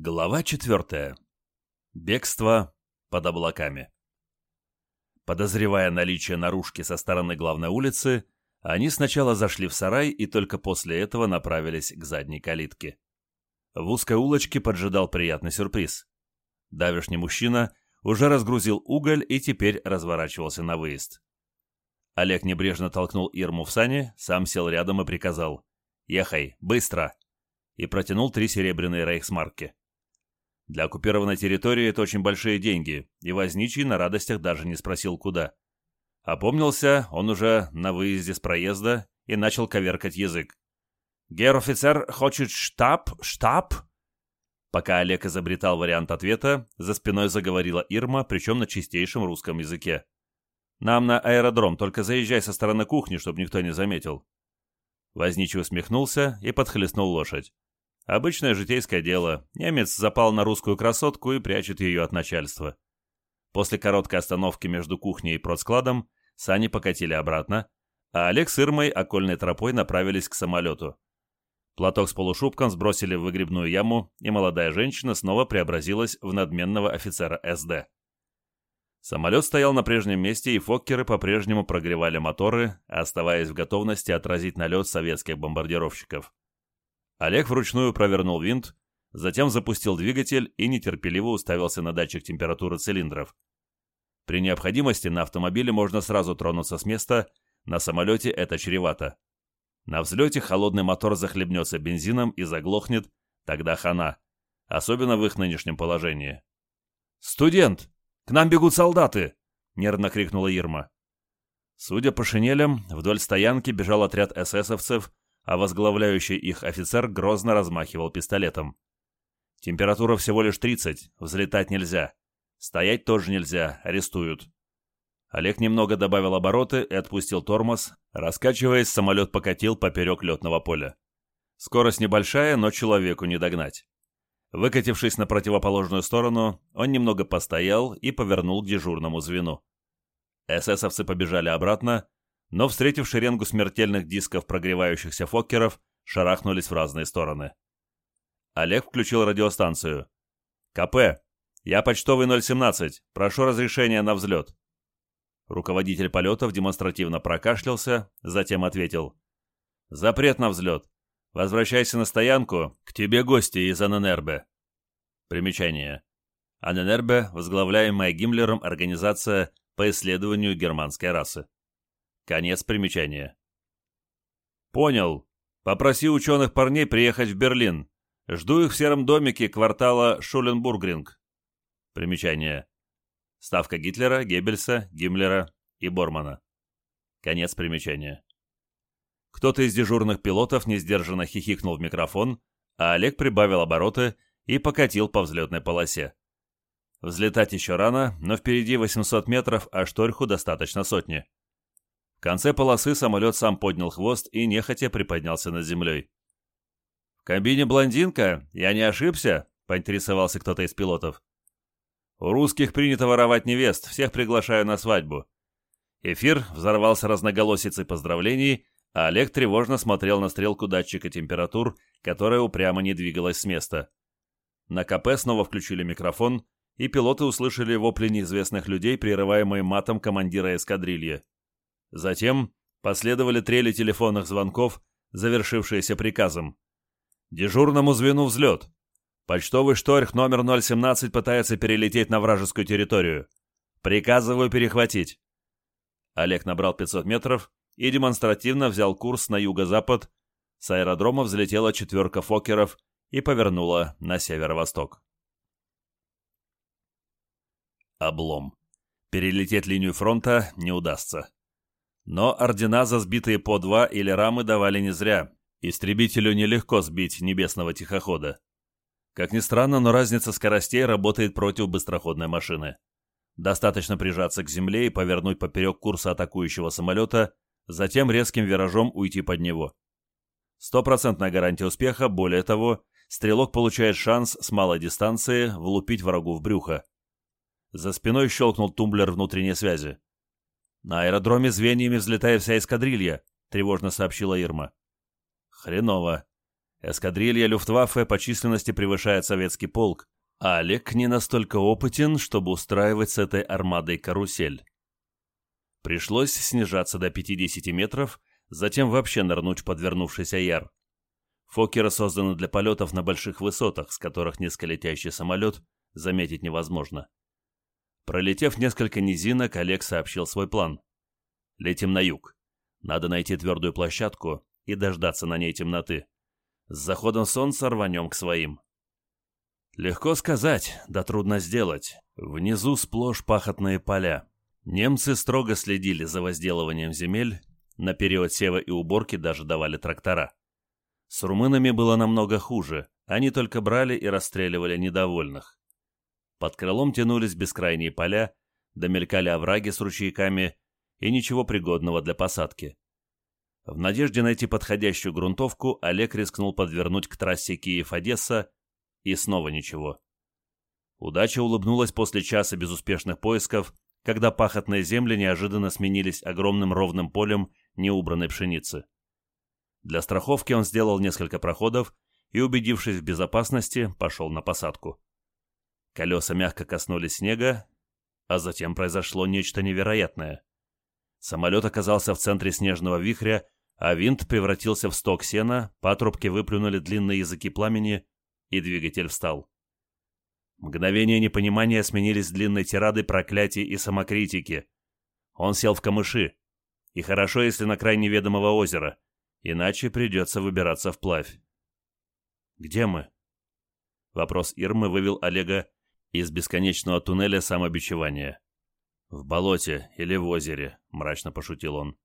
Глава четвертая. Бегство под облаками. Подозревая наличие наружки со стороны главной улицы, они сначала зашли в сарай и только после этого направились к задней калитке. В узкой улочке поджидал приятный сюрприз. Давишний мужчина уже разгрузил уголь и теперь разворачивался на выезд. Олег небрежно толкнул Ирму в сани, сам сел рядом и приказал «Ехай, быстро!» и протянул три серебряные рейхсмарки. Для оккупированной территории это очень большие деньги, и Возничий на радостях даже не спросил, куда. Опомнился он уже на выезде с проезда и начал коверкать язык. «Гер-офицер хочет штаб? Штаб?» Пока Олег изобретал вариант ответа, за спиной заговорила Ирма, причем на чистейшем русском языке. «Нам на аэродром, только заезжай со стороны кухни, чтобы никто не заметил». Возничий усмехнулся и подхлестнул лошадь. Обычное житейское дело. Немец запал на русскую красотку и прячет ее от начальства. После короткой остановки между кухней и продскладом сани покатили обратно, а Олег с Ирмой окольной тропой направились к самолету. Платок с полушубком сбросили в выгребную яму, и молодая женщина снова преобразилась в надменного офицера СД. Самолет стоял на прежнем месте, и фоккеры по-прежнему прогревали моторы, оставаясь в готовности отразить налет советских бомбардировщиков. Олег вручную провернул винт, затем запустил двигатель и нетерпеливо уставился на датчик температуры цилиндров. При необходимости на автомобиле можно сразу тронуться с места, на самолете это чревато. На взлете холодный мотор захлебнется бензином и заглохнет, тогда хана, особенно в их нынешнем положении. «Студент! К нам бегут солдаты!» — нервно крикнула Ирма. Судя по шинелям, вдоль стоянки бежал отряд эсэсовцев а возглавляющий их офицер грозно размахивал пистолетом. Температура всего лишь 30, взлетать нельзя. Стоять тоже нельзя, арестуют. Олег немного добавил обороты и отпустил тормоз. Раскачиваясь, самолет покатил поперек летного поля. Скорость небольшая, но человеку не догнать. Выкатившись на противоположную сторону, он немного постоял и повернул к дежурному звену. Эсэсовцы побежали обратно, но, встретив шеренгу смертельных дисков прогревающихся фоккеров, шарахнулись в разные стороны. Олег включил радиостанцию. «КП! Я почтовый 017. Прошу разрешения на взлет». Руководитель полетов демонстративно прокашлялся, затем ответил. «Запрет на взлет. Возвращайся на стоянку, к тебе гости из Аненербе». Примечание. Аненербе, возглавляемая Гиммлером организация по исследованию германской расы. Конец примечания. Понял. Попроси ученых парней приехать в Берлин. Жду их в сером домике квартала Шуленбургринг. Примечание. Ставка Гитлера, Геббельса, Гиммлера и Бормана. Конец примечания. Кто-то из дежурных пилотов несдержанно хихикнул в микрофон, а Олег прибавил обороты и покатил по взлетной полосе. Взлетать еще рано, но впереди 800 метров, а Шторху достаточно сотни. В конце полосы самолет сам поднял хвост и нехотя приподнялся над землей. «В кабине блондинка? Я не ошибся?» — поинтересовался кто-то из пилотов. «У русских принято воровать невест, всех приглашаю на свадьбу». Эфир взорвался разноголосицей поздравлений, а Олег тревожно смотрел на стрелку датчика температур, которая упрямо не двигалась с места. На КП снова включили микрофон, и пилоты услышали вопли неизвестных людей, прерываемые матом командира эскадрильи. Затем последовали трели телефонных звонков, завершившиеся приказом. «Дежурному звену взлет. Почтовый шторх номер 017 пытается перелететь на вражескую территорию. Приказываю перехватить». Олег набрал 500 метров и демонстративно взял курс на юго-запад. С аэродрома взлетела четверка фокеров и повернула на северо-восток. Облом. Перелететь линию фронта не удастся. Но ордена за сбитые по два или рамы давали не зря. Истребителю нелегко сбить небесного тихохода. Как ни странно, но разница скоростей работает против быстроходной машины. Достаточно прижаться к земле и повернуть поперек курса атакующего самолета, затем резким виражом уйти под него. Стопроцентная гарантия успеха, более того, стрелок получает шанс с малой дистанции влупить врагу в брюхо. За спиной щелкнул тумблер внутренней связи. «На аэродроме звеньями взлетает вся эскадрилья», — тревожно сообщила Ирма. «Хреново. Эскадрилья Люфтваффе по численности превышает советский полк, а Олег не настолько опытен, чтобы устраивать с этой армадой карусель. Пришлось снижаться до 50 метров, затем вообще нырнуть подвернувшийся яр. Фокеры созданы для полетов на больших высотах, с которых низколетящий самолет заметить невозможно. Пролетев несколько низинок, Олег сообщил свой план. «Летим на юг. Надо найти твердую площадку и дождаться на ней темноты. С заходом солнца рванем к своим». Легко сказать, да трудно сделать. Внизу сплошь пахотные поля. Немцы строго следили за возделыванием земель, на период сева и уборки даже давали трактора. С румынами было намного хуже, они только брали и расстреливали недовольных. Под крылом тянулись бескрайние поля, домелькали овраги с ручейками и ничего пригодного для посадки. В надежде найти подходящую грунтовку Олег рискнул подвернуть к трассе Киев-Одесса, и снова ничего. Удача улыбнулась после часа безуспешных поисков, когда пахотные земли неожиданно сменились огромным ровным полем неубранной пшеницы. Для страховки он сделал несколько проходов и, убедившись в безопасности, пошел на посадку. Колеса мягко коснулись снега, а затем произошло нечто невероятное. Самолет оказался в центре снежного вихря, а винт превратился в сток сена, патрубки выплюнули длинные языки пламени, и двигатель встал. Мгновения непонимания сменились длинной тирадой проклятий и самокритики. Он сел в камыши. И хорошо, если на край неведомого озера, иначе придется выбираться вплавь. «Где мы?» Вопрос Ирмы вывел Олега из бесконечного туннеля самобичевания. «В болоте или в озере», — мрачно пошутил он.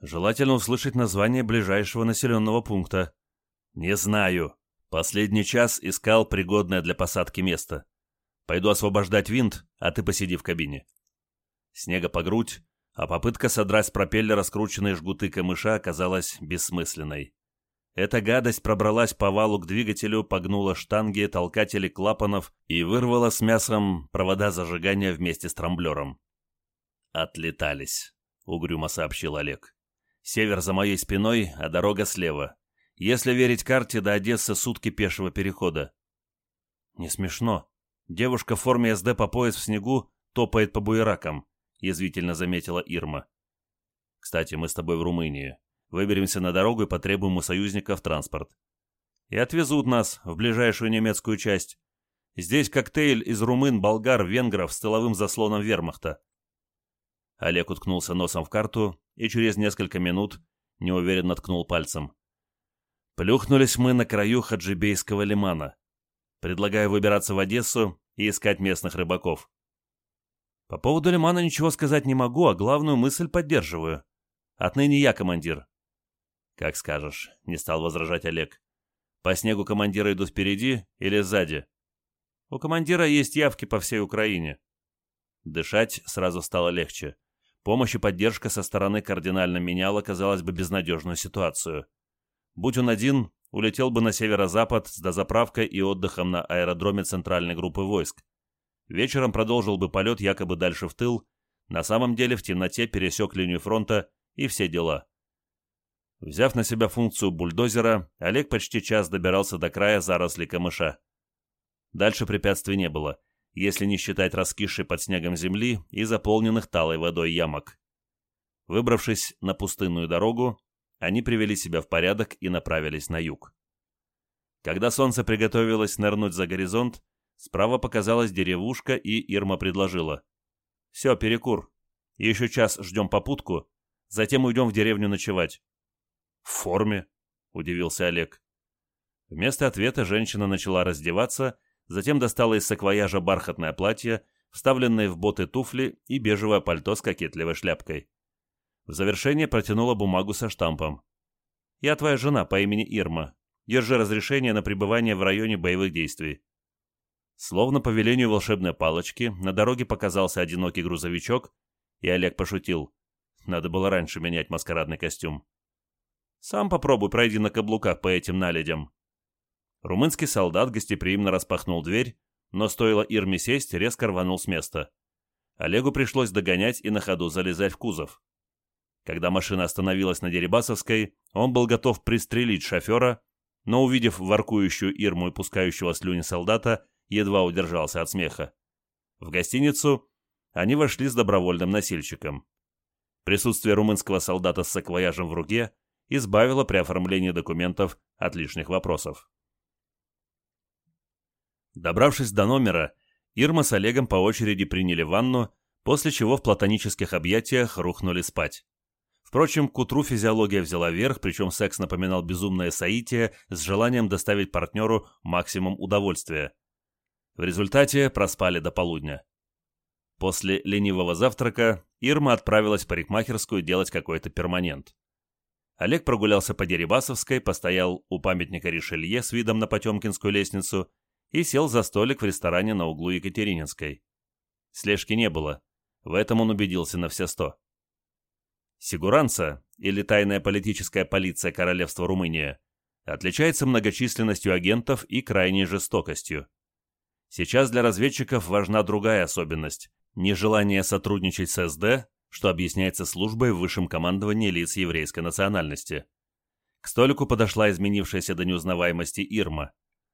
«Желательно услышать название ближайшего населенного пункта». «Не знаю», Последний час искал пригодное для посадки место. Пойду освобождать винт, а ты посиди в кабине. Снега по грудь, а попытка содрать с пропеллера скрученные жгуты камыша оказалась бессмысленной. Эта гадость пробралась по валу к двигателю, погнула штанги, толкатели клапанов и вырвала с мясом провода зажигания вместе с трамблером. «Отлетались», — угрюмо сообщил Олег. «Север за моей спиной, а дорога слева. Если верить карте, до Одессы сутки пешего перехода. Не смешно. Девушка в форме СД по пояс в снегу топает по буеракам, язвительно заметила Ирма. Кстати, мы с тобой в Румынии. Выберемся на дорогу и потребуем у союзников транспорт. И отвезут нас в ближайшую немецкую часть. Здесь коктейль из румын, болгар, венгров с тыловым заслоном вермахта. Олег уткнулся носом в карту и через несколько минут неуверенно ткнул пальцем. Плюхнулись мы на краю Хаджибейского лимана. Предлагаю выбираться в Одессу и искать местных рыбаков. По поводу лимана ничего сказать не могу, а главную мысль поддерживаю. Отныне я командир. Как скажешь, не стал возражать Олег. По снегу командиры идут впереди или сзади? У командира есть явки по всей Украине. Дышать сразу стало легче. Помощь и поддержка со стороны кардинально меняла, казалось бы, безнадежную ситуацию. Будь он один, улетел бы на северо-запад с дозаправкой и отдыхом на аэродроме центральной группы войск. Вечером продолжил бы полет якобы дальше в тыл, на самом деле в темноте пересек линию фронта и все дела. Взяв на себя функцию бульдозера, Олег почти час добирался до края зарослей камыша. Дальше препятствий не было, если не считать раскисшей под снегом земли и заполненных талой водой ямок. Выбравшись на пустынную дорогу, они привели себя в порядок и направились на юг. Когда солнце приготовилось нырнуть за горизонт, справа показалась деревушка, и Ирма предложила. «Все, перекур. Еще час ждем попутку, затем уйдем в деревню ночевать». «В форме?» — удивился Олег. Вместо ответа женщина начала раздеваться, затем достала из саквояжа бархатное платье, вставленные в боты туфли и бежевое пальто с кокетливой шляпкой. В завершение протянула бумагу со штампом. «Я твоя жена по имени Ирма. Держи разрешение на пребывание в районе боевых действий». Словно по велению волшебной палочки, на дороге показался одинокий грузовичок, и Олег пошутил. Надо было раньше менять маскарадный костюм. «Сам попробуй, пройди на каблуках по этим наледям». Румынский солдат гостеприимно распахнул дверь, но стоило Ирме сесть, резко рванул с места. Олегу пришлось догонять и на ходу залезать в кузов. Когда машина остановилась на Дерибасовской, он был готов пристрелить шофера, но, увидев воркующую Ирму и пускающего слюни солдата, едва удержался от смеха. В гостиницу они вошли с добровольным носильщиком. Присутствие румынского солдата с саквояжем в руке избавило при оформлении документов от лишних вопросов. Добравшись до номера, Ирма с Олегом по очереди приняли ванну, после чего в платонических объятиях рухнули спать. Впрочем, к утру физиология взяла верх, причем секс напоминал безумное соитие с желанием доставить партнеру максимум удовольствия. В результате проспали до полудня. После ленивого завтрака Ирма отправилась в парикмахерскую делать какой-то перманент. Олег прогулялся по Дерибасовской, постоял у памятника Ришелье с видом на Потемкинскую лестницу и сел за столик в ресторане на углу Екатерининской. Слежки не было. В этом он убедился на все сто. Сигуранца, или тайная политическая полиция Королевства Румыния, отличается многочисленностью агентов и крайней жестокостью. Сейчас для разведчиков важна другая особенность – нежелание сотрудничать с СД, что объясняется службой в высшем командовании лиц еврейской национальности. К столику подошла изменившаяся до неузнаваемости Ирма.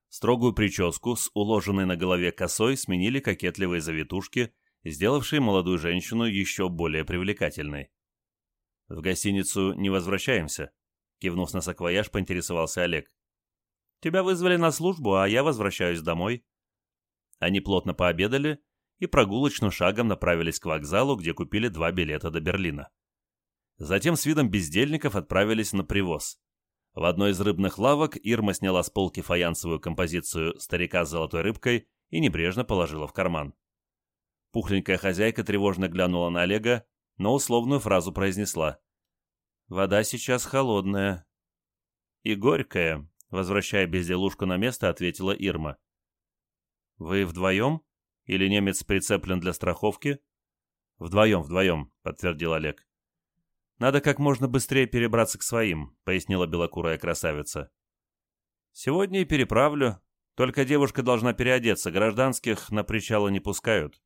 Строгую прическу с уложенной на голове косой сменили кокетливые завитушки, сделавшие молодую женщину еще более привлекательной. «В гостиницу не возвращаемся?» Кивнув на саквояж, поинтересовался Олег. «Тебя вызвали на службу, а я возвращаюсь домой». Они плотно пообедали и прогулочным шагом направились к вокзалу, где купили два билета до Берлина. Затем с видом бездельников отправились на привоз. В одной из рыбных лавок Ирма сняла с полки фаянсовую композицию «Старика с золотой рыбкой» и небрежно положила в карман. Пухленькая хозяйка тревожно глянула на Олега, но условную фразу произнесла. «Вода сейчас холодная». «И горькая», — возвращая безделушку на место, ответила Ирма. «Вы вдвоем? Или немец прицеплен для страховки?» «Вдвоем, вдвоем», — подтвердил Олег. «Надо как можно быстрее перебраться к своим», — пояснила белокурая красавица. «Сегодня и переправлю. Только девушка должна переодеться, гражданских на причалы не пускают».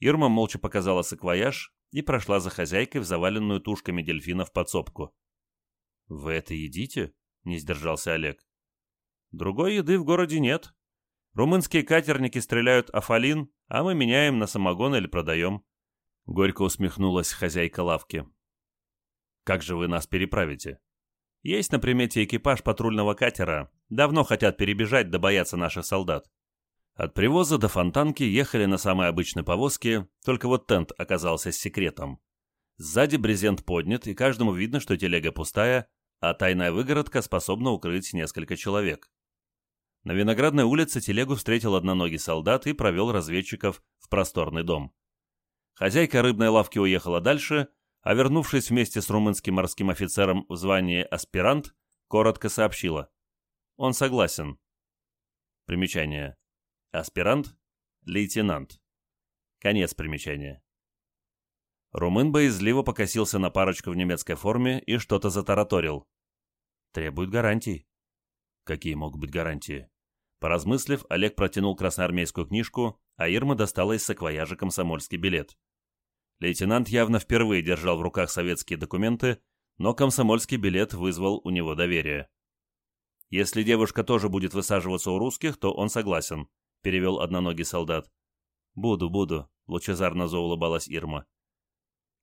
Ирма молча показала саквояж и прошла за хозяйкой в заваленную тушками дельфинов подсобку. «Вы это едите?» — не сдержался Олег. «Другой еды в городе нет. Румынские катерники стреляют афалин, а мы меняем на самогон или продаем». Горько усмехнулась хозяйка лавки. Как же вы нас переправите? Есть на примете экипаж патрульного катера. Давно хотят перебежать да боятся наших солдат. От привоза до фонтанки ехали на самой обычной повозке, только вот тент оказался с секретом. Сзади брезент поднят, и каждому видно, что телега пустая, а тайная выгородка способна укрыть несколько человек. На Виноградной улице телегу встретил одноногий солдат и провел разведчиков в просторный дом. Хозяйка рыбной лавки уехала дальше, а вернувшись вместе с румынским морским офицером в звании аспирант, коротко сообщила. Он согласен. Примечание. Аспирант, лейтенант. Конец примечания. Румын боязливо покосился на парочку в немецкой форме и что-то затараторил. Требует гарантий. Какие могут быть гарантии? Поразмыслив, Олег протянул красноармейскую книжку, а Ирма достала из саквояжа комсомольский билет. Лейтенант явно впервые держал в руках советские документы, но комсомольский билет вызвал у него доверие. «Если девушка тоже будет высаживаться у русских, то он согласен», — перевел одноногий солдат. «Буду, буду», — лучезарно заулыбалась Ирма.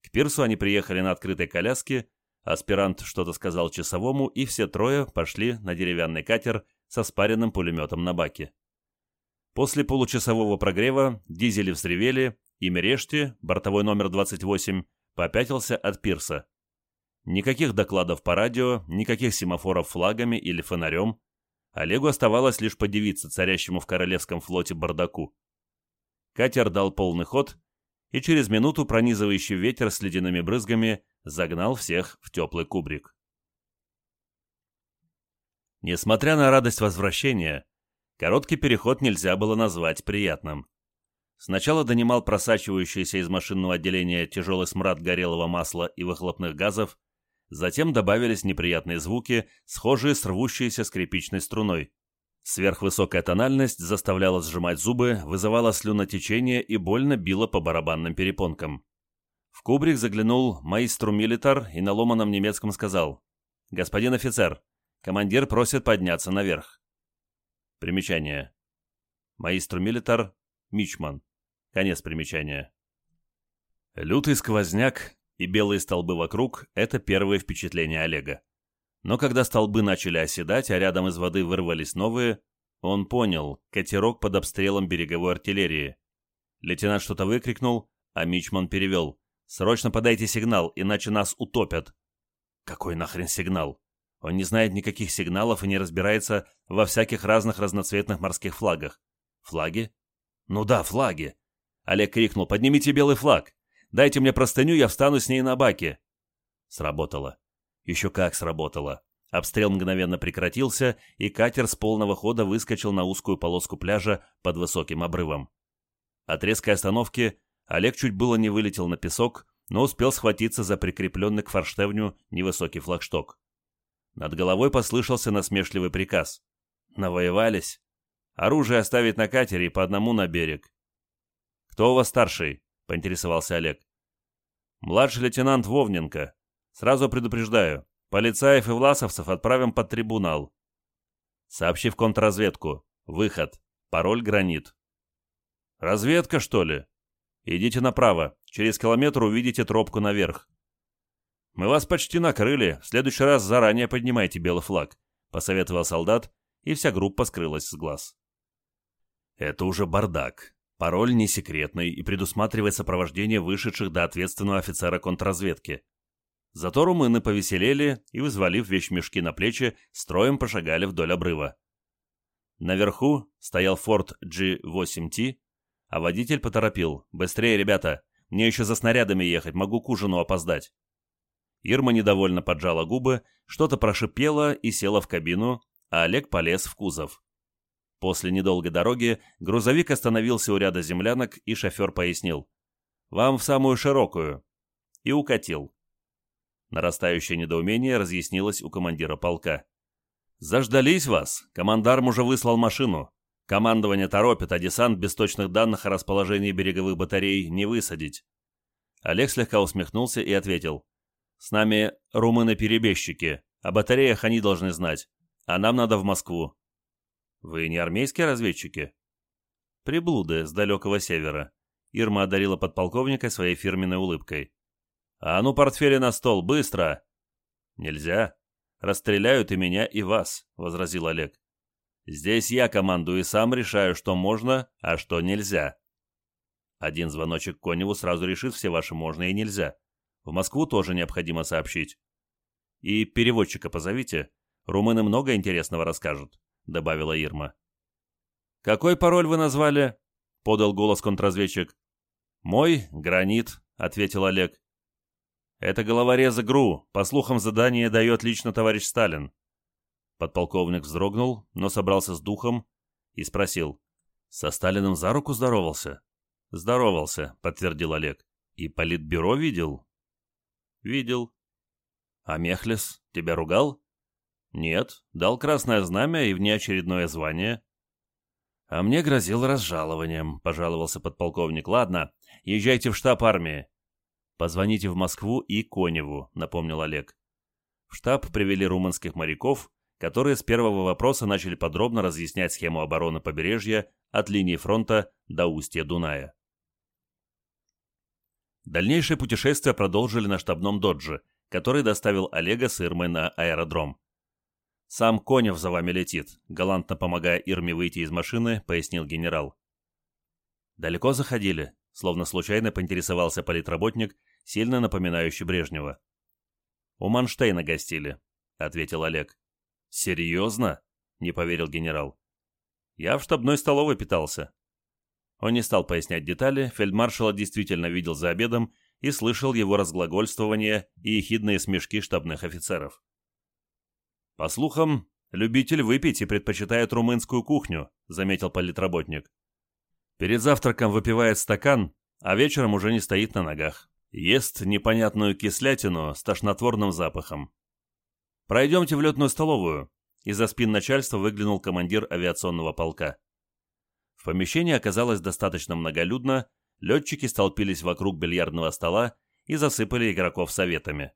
К пирсу они приехали на открытой коляске, аспирант что-то сказал часовому, и все трое пошли на деревянный катер со спаренным пулеметом на баке. После получасового прогрева дизели взревели, и Мерешти, бортовой номер 28, попятился от пирса. Никаких докладов по радио, никаких семафоров флагами или фонарем. Олегу оставалось лишь подивиться царящему в Королевском флоте бардаку. Катер дал полный ход, и через минуту пронизывающий ветер с ледяными брызгами загнал всех в теплый кубрик. Несмотря на радость возвращения, короткий переход нельзя было назвать приятным. Сначала донимал просачивающийся из машинного отделения тяжелый смрад горелого масла и выхлопных газов, затем добавились неприятные звуки, схожие с рвущейся скрипичной струной. Сверхвысокая тональность заставляла сжимать зубы, вызывала слюнотечение и больно била по барабанным перепонкам. В кубрик заглянул маэстру Милитар и на ломаном немецком сказал «Господин офицер, Командир просит подняться наверх. Примечание. Маистру Милитар Мичман. Конец примечания. Лютый сквозняк и белые столбы вокруг – это первые впечатления Олега. Но когда столбы начали оседать, а рядом из воды вырвались новые, он понял – катерок под обстрелом береговой артиллерии. Лейтенант что-то выкрикнул, а Мичман перевел. «Срочно подайте сигнал, иначе нас утопят». Какой нахрен сигнал? Он не знает никаких сигналов и не разбирается во всяких разных разноцветных морских флагах. Флаги? Ну да, флаги. Олег крикнул, поднимите белый флаг. Дайте мне простыню, я встану с ней на баке. Сработало. Еще как сработало. Обстрел мгновенно прекратился, и катер с полного хода выскочил на узкую полоску пляжа под высоким обрывом. От резкой остановки Олег чуть было не вылетел на песок, но успел схватиться за прикрепленный к форштевню невысокий флагшток. Над головой послышался насмешливый приказ. «Навоевались? Оружие оставить на катере и по одному на берег». «Кто у вас старший?» — поинтересовался Олег. «Младший лейтенант Вовненко. Сразу предупреждаю, полицаев и власовцев отправим под трибунал. Сообщи в контрразведку. Выход. Пароль «Гранит». «Разведка, что ли?» «Идите направо. Через километр увидите тропку наверх. «Мы вас почти накрыли. В следующий раз заранее поднимайте белый флаг», — посоветовал солдат, и вся группа скрылась с глаз. Это уже бардак. Пароль не секретный и предусматривает сопровождение вышедших до ответственного офицера контрразведки. Зато румыны повеселели и, взвалив вещмешки на плечи, строем пошагали вдоль обрыва. Наверху стоял форт G8T, а водитель поторопил. «Быстрее, ребята! Мне еще за снарядами ехать, могу к ужину опоздать!» Ирма недовольно поджала губы, что-то прошипела и села в кабину, а Олег полез в кузов. После недолгой дороги грузовик остановился у ряда землянок, и шофер пояснил. «Вам в самую широкую». И укатил. Нарастающее недоумение разъяснилось у командира полка. «Заждались вас. Командарм уже выслал машину. Командование торопит, а десант без точных данных о расположении береговых батарей не высадить». Олег слегка усмехнулся и ответил. С нами румыны-перебежчики. О батареях они должны знать. А нам надо в Москву. Вы не армейские разведчики? Приблуды с далекого севера. Ирма одарила подполковника своей фирменной улыбкой. «А ну, портфели на стол, быстро!» «Нельзя. Расстреляют и меня, и вас», — возразил Олег. «Здесь я командую и сам решаю, что можно, а что нельзя». Один звоночек Коневу сразу решит все ваши «можно» и «нельзя». В Москву тоже необходимо сообщить. И переводчика позовите. Румыны много интересного расскажут», — добавила Ирма. «Какой пароль вы назвали?» — подал голос контрразведчик. «Мой — гранит», — ответил Олег. «Это головореза ГРУ. По слухам, задание дает лично товарищ Сталин». Подполковник вздрогнул, но собрался с духом и спросил. «Со Сталиным за руку здоровался?» «Здоровался», — подтвердил Олег. «И политбюро видел?» «Видел». «А Мехлес тебя ругал?» «Нет, дал красное знамя и внеочередное звание». «А мне грозил разжалованием», — пожаловался подполковник. «Ладно, езжайте в штаб армии». «Позвоните в Москву и Коневу», — напомнил Олег. В штаб привели румынских моряков, которые с первого вопроса начали подробно разъяснять схему обороны побережья от линии фронта до устья Дуная. Дальнейшее путешествие продолжили на штабном додже, который доставил Олега с Ирмой на аэродром. «Сам Конев за вами летит», — галантно помогая Ирме выйти из машины, пояснил генерал. «Далеко заходили?» — словно случайно поинтересовался политработник, сильно напоминающий Брежнева. «У Манштейна гостили», — ответил Олег. «Серьезно?» — не поверил генерал. «Я в штабной столовой питался. Он не стал пояснять детали, фельдмаршала действительно видел за обедом и слышал его разглагольствование и ехидные смешки штабных офицеров. «По слухам, любитель выпить и предпочитает румынскую кухню», — заметил политработник. «Перед завтраком выпивает стакан, а вечером уже не стоит на ногах. Ест непонятную кислятину с тошнотворным запахом. Пройдемте в летную столовую». Из-за спин начальства выглянул командир авиационного полка. В помещении оказалось достаточно многолюдно, летчики столпились вокруг бильярдного стола и засыпали игроков советами.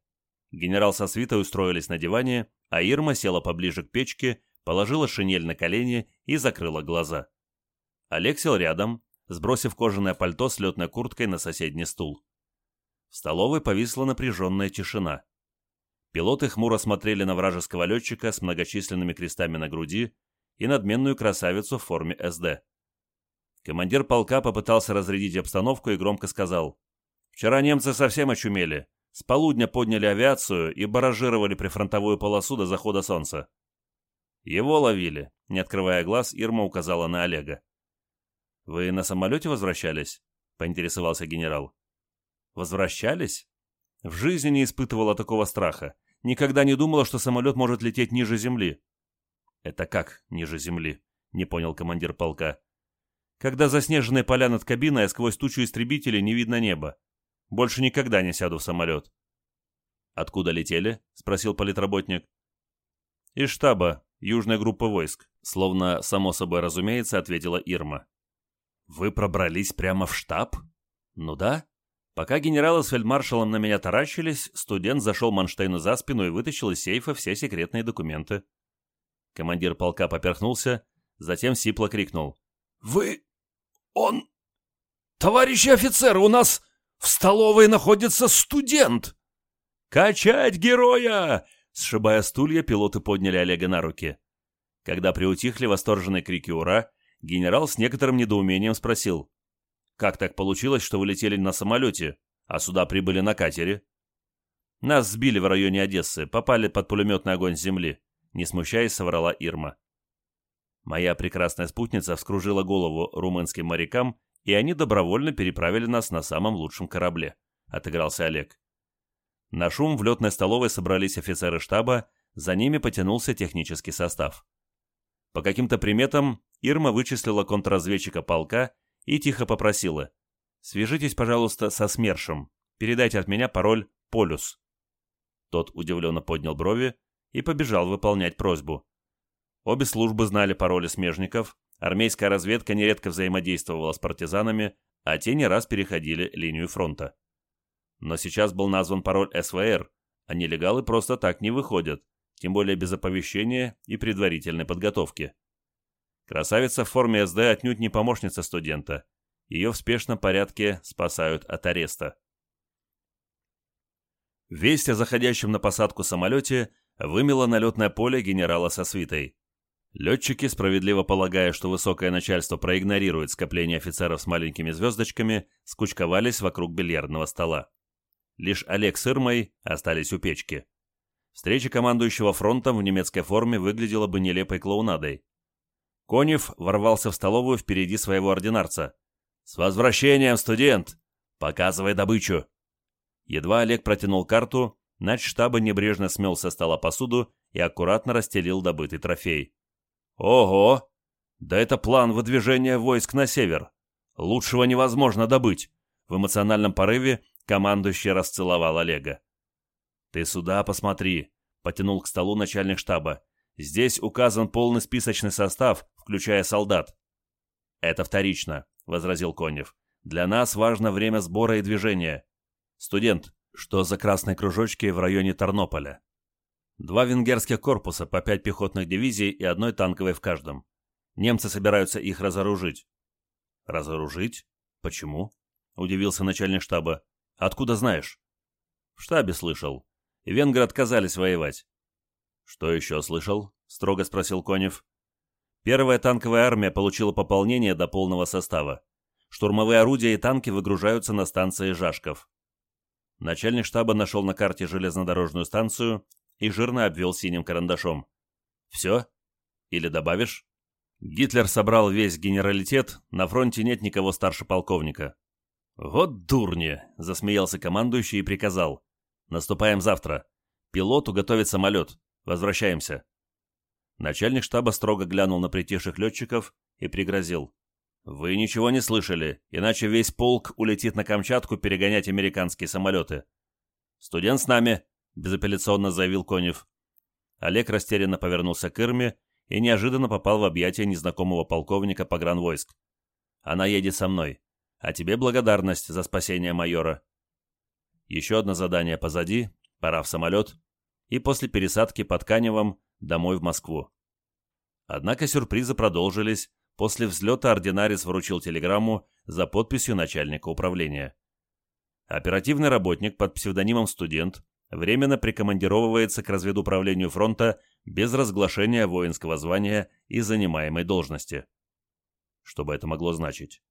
Генерал со свитой устроились на диване, а Ирма села поближе к печке, положила шинель на колени и закрыла глаза. Олег сел рядом, сбросив кожаное пальто с летной курткой на соседний стул. В столовой повисла напряженная тишина. Пилоты хмуро смотрели на вражеского летчика с многочисленными крестами на груди и надменную красавицу в форме СД. Командир полка попытался разрядить обстановку и громко сказал. «Вчера немцы совсем очумели. С полудня подняли авиацию и баражировали прифронтовую полосу до захода солнца. Его ловили. Не открывая глаз, Ирма указала на Олега. «Вы на самолете возвращались?» — поинтересовался генерал. «Возвращались?» В жизни не испытывала такого страха. Никогда не думала, что самолет может лететь ниже земли. «Это как ниже земли?» — не понял командир полка. «Когда заснеженные поля над кабиной, а сквозь тучу истребителей не видно неба. Больше никогда не сяду в самолет». «Откуда летели?» — спросил политработник. «Из штаба, южной группы войск», словно само собой разумеется, ответила Ирма. «Вы пробрались прямо в штаб?» «Ну да». Пока генералы с фельдмаршалом на меня таращились, студент зашел Манштейну за спину и вытащил из сейфа все секретные документы. Командир полка поперхнулся, затем сипло крикнул. «Вы... он... Товарищи офицеры, у нас в столовой находится студент!» «Качать героя!» Сшибая стулья, пилоты подняли Олега на руки. Когда приутихли восторженные крики «Ура!», генерал с некоторым недоумением спросил. «Как так получилось, что вы летели на самолете, а сюда прибыли на катере?» «Нас сбили в районе Одессы, попали под пулеметный огонь земли», не смущаясь, соврала Ирма. Моя прекрасная спутница вскружила голову румынским морякам, и они добровольно переправили нас на самом лучшем корабле», — отыгрался Олег. На шум в летной столовой собрались офицеры штаба, за ними потянулся технический состав. По каким-то приметам Ирма вычислила контрразведчика полка и тихо попросила «Свяжитесь, пожалуйста, со СМЕРШем. Передайте от меня пароль «Полюс». Тот удивленно поднял брови и побежал выполнять просьбу. Обе службы знали пароли смежников, армейская разведка нередко взаимодействовала с партизанами, а те не раз переходили линию фронта. Но сейчас был назван пароль СВР, а нелегалы просто так не выходят, тем более без оповещения и предварительной подготовки. Красавица в форме СД отнюдь не помощница студента. Ее в спешном порядке спасают от ареста. Весть о заходящем на посадку самолете вымела на летное поле генерала со свитой. Летчики, справедливо полагая, что высокое начальство проигнорирует скопление офицеров с маленькими звездочками, скучковались вокруг бильярдного стола. Лишь Олег с Ирмой остались у печки. Встреча командующего фронтом в немецкой форме выглядела бы нелепой клоунадой. Конев ворвался в столовую впереди своего ординарца. «С возвращением, студент! Показывай добычу!» Едва Олег протянул карту, штаба небрежно смел со стола посуду и аккуратно расстелил добытый трофей. «Ого! Да это план выдвижения войск на север! Лучшего невозможно добыть!» В эмоциональном порыве командующий расцеловал Олега. «Ты сюда посмотри», — потянул к столу начальник штаба. «Здесь указан полный списочный состав, включая солдат». «Это вторично», — возразил Конев. «Для нас важно время сбора и движения. Студент, что за красные кружочки в районе Тарнополя?» Два венгерских корпуса по пять пехотных дивизий и одной танковой в каждом. Немцы собираются их разоружить. «Разоружить? Почему?» — удивился начальник штаба. «Откуда знаешь?» «В штабе слышал венгры отказались воевать. «Что еще слышал?» — строго спросил Конев. «Первая танковая армия получила пополнение до полного состава. Штурмовые орудия и танки выгружаются на станции Жашков». Начальник штаба нашел на карте железнодорожную станцию и жирно обвел синим карандашом. «Все? Или добавишь?» Гитлер собрал весь генералитет, на фронте нет никого старше полковника. «Вот дурни!» — засмеялся командующий и приказал. Наступаем завтра. Пилоту готовит самолет. Возвращаемся». Начальник штаба строго глянул на притихших летчиков и пригрозил. «Вы ничего не слышали, иначе весь полк улетит на Камчатку перегонять американские самолеты». «Студент с нами», — безапелляционно заявил Конев. Олег растерянно повернулся к Ирме и неожиданно попал в объятия незнакомого полковника погранвойск. «Она едет со мной. А тебе благодарность за спасение майора». Еще одно задание позади, Пора в самолет. И после пересадки под Каневом домой в Москву. Однако сюрпризы продолжились. После взлета ординарец вручил телеграмму за подписью начальника управления. Оперативный работник под псевдонимом «Студент» временно прикомандировывается к разведуправлению фронта без разглашения воинского звания и занимаемой должности. Что бы это могло значить?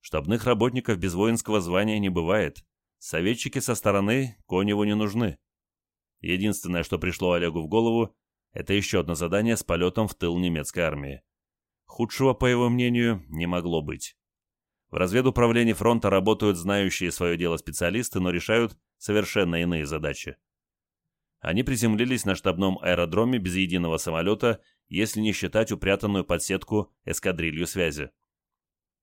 Штабных работников без воинского звания не бывает. Советчики со стороны Коневу не нужны. Единственное, что пришло Олегу в голову, это еще одно задание с полетом в тыл немецкой армии. Худшего, по его мнению, не могло быть. В разведуправлении фронта работают знающие свое дело специалисты, но решают совершенно иные задачи. Они приземлились на штабном аэродроме без единого самолета, если не считать упрятанную под сетку эскадрилью связи.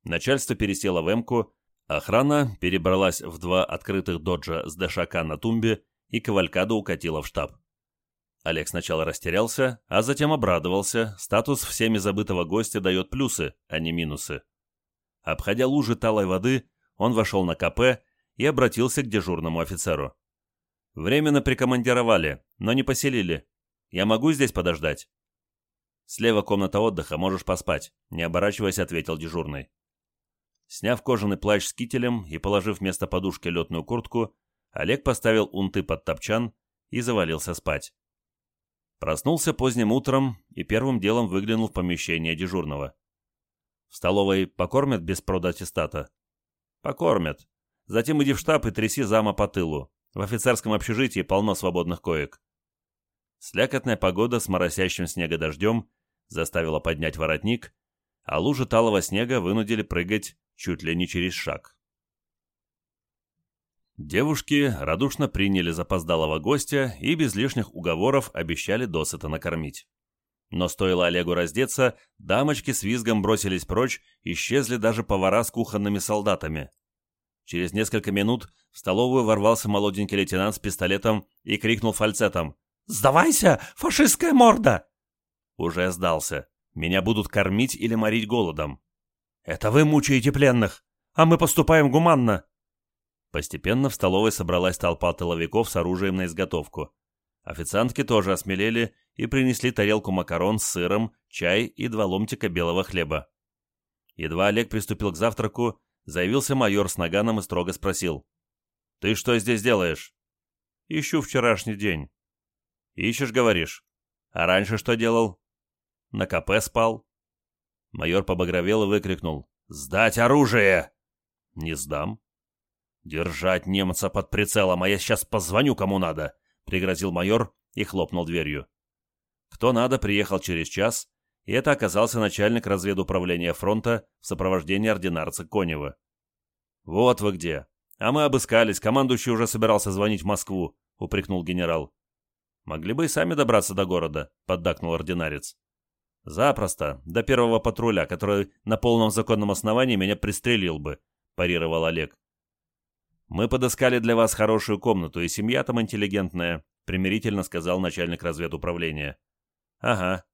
Начальство пересело в Эмку, охрана перебралась в два открытых доджа с ДШК на тумбе и кавалькада укатила в штаб. Олег сначала растерялся, а затем обрадовался. Статус всеми забытого гостя дает плюсы, а не минусы. Обходя лужи талой воды, он вошел на КП и обратился к дежурному офицеру. Временно прикомандировали, но не поселили. Я могу здесь подождать?» «Слева комната отдыха, можешь поспать», — не оборачиваясь, ответил дежурный. Сняв кожаный плащ с кителем и положив вместо подушки летную куртку, Олег поставил унты под топчан и завалился спать. Проснулся поздним утром и первым делом выглянул в помещение дежурного. «В столовой покормят без продатистата?» «Покормят. Затем иди в штаб и тряси зама по тылу. В офицерском общежитии полно свободных коек. Слякотная погода с моросящим снега-дождем заставила поднять воротник, а лужи талого снега вынудили прыгать чуть ли не через шаг. Девушки радушно приняли запоздалого гостя и без лишних уговоров обещали досыта накормить. Но стоило Олегу раздеться, дамочки с визгом бросились прочь, исчезли даже повара с кухонными солдатами. Через несколько минут в столовую ворвался молоденький лейтенант с пистолетом и крикнул фальцетом. «Сдавайся, фашистская морда!» Уже сдался. Меня будут кормить или морить голодом. «Это вы мучаете пленных, а мы поступаем гуманно!» Постепенно в столовой собралась толпа тыловиков с оружием на изготовку. Официантки тоже осмелели и принесли тарелку макарон с сыром, чай и два ломтика белого хлеба. Едва Олег приступил к завтраку, Заявился майор с наганом и строго спросил. «Ты что здесь делаешь?» «Ищу вчерашний день». «Ищешь, говоришь? А раньше что делал?» «На КП спал». Майор побагровел и выкрикнул. «Сдать оружие!» «Не сдам». «Держать немца под прицелом, а я сейчас позвоню кому надо», — пригрозил майор и хлопнул дверью. Кто надо, приехал через час и это оказался начальник разведуправления фронта в сопровождении ординарца Конева. «Вот вы где! А мы обыскались, командующий уже собирался звонить в Москву», — упрекнул генерал. «Могли бы и сами добраться до города», — поддакнул ординарец. «Запросто, до первого патруля, который на полном законном основании меня пристрелил бы», — парировал Олег. «Мы подыскали для вас хорошую комнату, и семья там интеллигентная», — примирительно сказал начальник разведуправления. «Ага,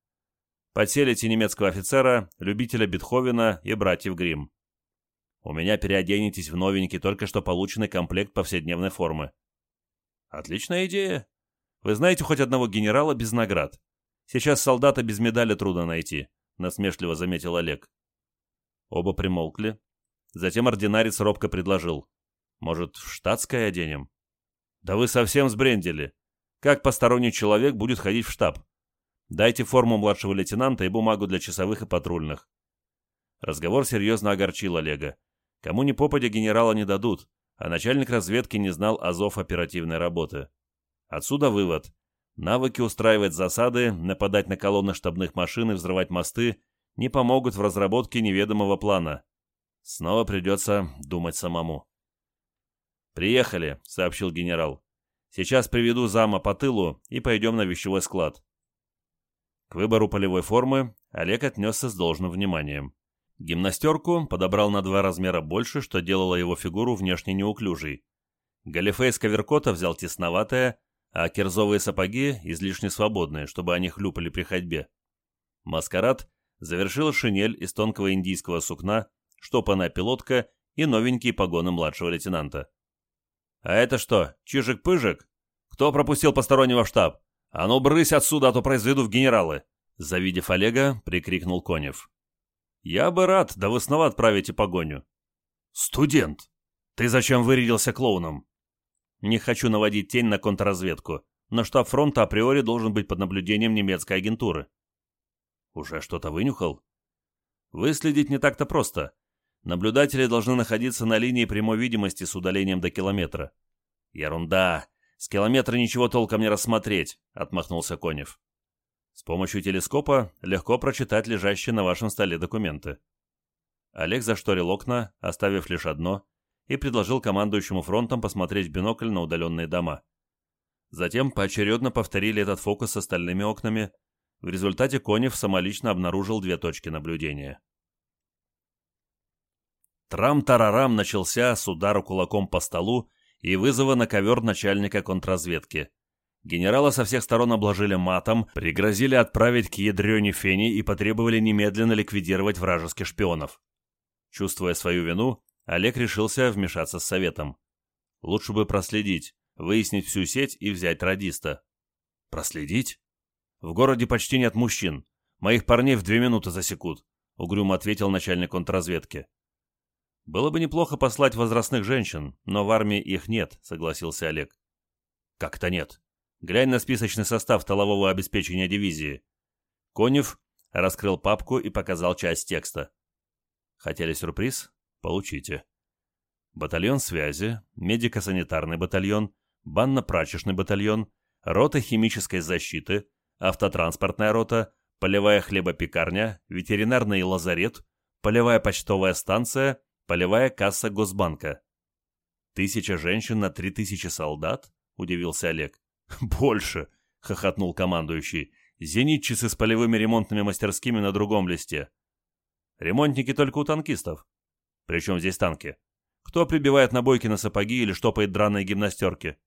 Подселите немецкого офицера, любителя Бетховена и братьев Гримм. У меня переоденетесь в новенький, только что полученный комплект повседневной формы. Отличная идея. Вы знаете хоть одного генерала без наград? Сейчас солдата без медали трудно найти, насмешливо заметил Олег. Оба примолкли. Затем ординарец робко предложил. Может, в штатское оденем? Да вы совсем сбрендили. Как посторонний человек будет ходить в штаб? Дайте форму младшего лейтенанта и бумагу для часовых и патрульных. Разговор серьезно огорчил Олега. Кому ни попадя генерала не дадут, а начальник разведки не знал азов оперативной работы. Отсюда вывод. Навыки устраивать засады, нападать на колонны штабных машин и взрывать мосты не помогут в разработке неведомого плана. Снова придется думать самому. «Приехали», — сообщил генерал. «Сейчас приведу зама по тылу и пойдем на вещевой склад. К выбору полевой формы Олег отнесся с должным вниманием. Гимнастерку подобрал на два размера больше, что делало его фигуру внешне неуклюжей. Галифе из коверкота взял тесноватое, а кирзовые сапоги излишне свободные, чтобы они хлюпали при ходьбе. Маскарад завершил шинель из тонкого индийского сукна, штопанная пилотка и новенькие погоны младшего лейтенанта. «А это что, чижик-пыжик? Кто пропустил постороннего в штаб? А ну, брысь отсюда, а то произведу в генералы!» Завидев Олега, прикрикнул Конев. «Я бы рад, да вы снова отправите погоню». «Студент! Ты зачем вырядился клоуном?» «Не хочу наводить тень на контрразведку, но штаб фронта априори должен быть под наблюдением немецкой агентуры». «Уже что-то вынюхал?» «Выследить не так-то просто. Наблюдатели должны находиться на линии прямой видимости с удалением до километра». «Ерунда! С километра ничего толком не рассмотреть», — отмахнулся Конев. «С помощью телескопа легко прочитать лежащие на вашем столе документы». Олег зашторил окна, оставив лишь одно, и предложил командующему фронтом посмотреть бинокль на удаленные дома. Затем поочередно повторили этот фокус с остальными окнами. В результате Конев самолично обнаружил две точки наблюдения. Трам-тарарам начался с удара кулаком по столу и вызова на ковер начальника контрразведки. Генерала со всех сторон обложили матом, пригрозили отправить к ядрене фени и потребовали немедленно ликвидировать вражеских шпионов. Чувствуя свою вину, Олег решился вмешаться с советом. Лучше бы проследить, выяснить всю сеть и взять радиста. Проследить? В городе почти нет мужчин. Моих парней в две минуты засекут, угрюмо ответил начальник контрразведки. Было бы неплохо послать возрастных женщин, но в армии их нет, согласился Олег. Как-то нет. Глянь на списочный состав тылового обеспечения дивизии. Конев раскрыл папку и показал часть текста. Хотели сюрприз? Получите. Батальон связи, медико-санитарный батальон, банно-прачечный батальон, рота химической защиты, автотранспортная рота, полевая хлебопекарня, ветеринарный лазарет, полевая почтовая станция, полевая касса Госбанка. «Тысяча женщин на три тысячи солдат?» — удивился Олег. «Больше!» — хохотнул командующий. «Зенитчицы с полевыми ремонтными мастерскими на другом листе. Ремонтники только у танкистов. Причем здесь танки? Кто прибивает набойки на сапоги или штопает драные гимнастерки?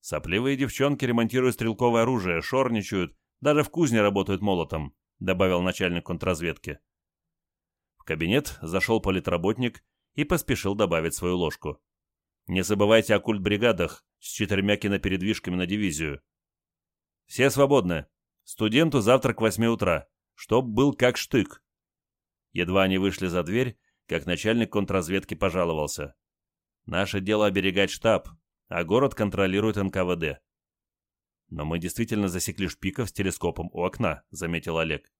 Сопливые девчонки ремонтируют стрелковое оружие, шорничают, даже в кузне работают молотом, добавил начальник контрразведки. Кабинет зашел политработник и поспешил добавить свою ложку. Не забывайте о культбригадах с четырьмя кинопередвижками на дивизию. Все свободны. Студенту завтра к восьми утра. Чтоб был как штык. Едва они вышли за дверь, как начальник контрразведки пожаловался. «Наше дело оберегать штаб, а город контролирует НКВД». «Но мы действительно засекли шпиков с телескопом у окна», — заметил Олег.